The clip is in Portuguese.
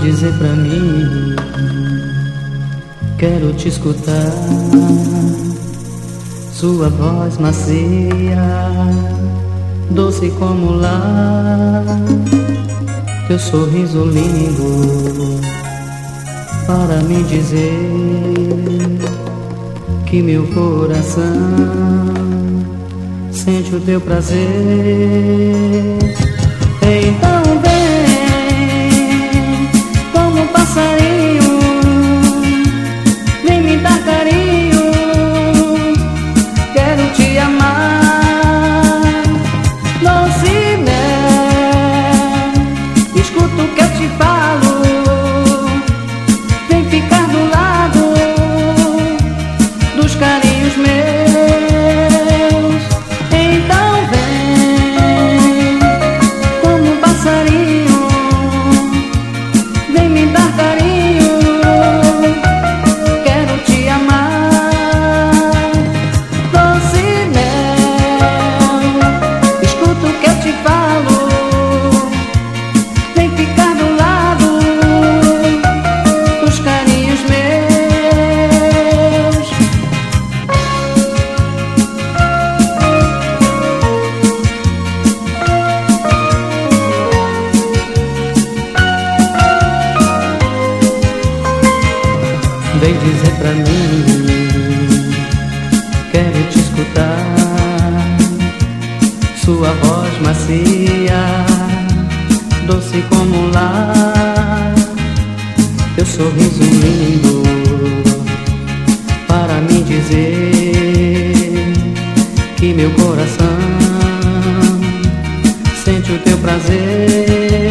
dizer pra mim, quero te escutar. Sua voz macia, doce como lá, teu sorriso lindo para me dizer que meu coração sente o teu prazer. Então como Vem dizer pra mim, quero te escutar. Sua voz macia, doce como um lar. Teu sorriso lindo para me dizer que meu coração sente o teu prazer.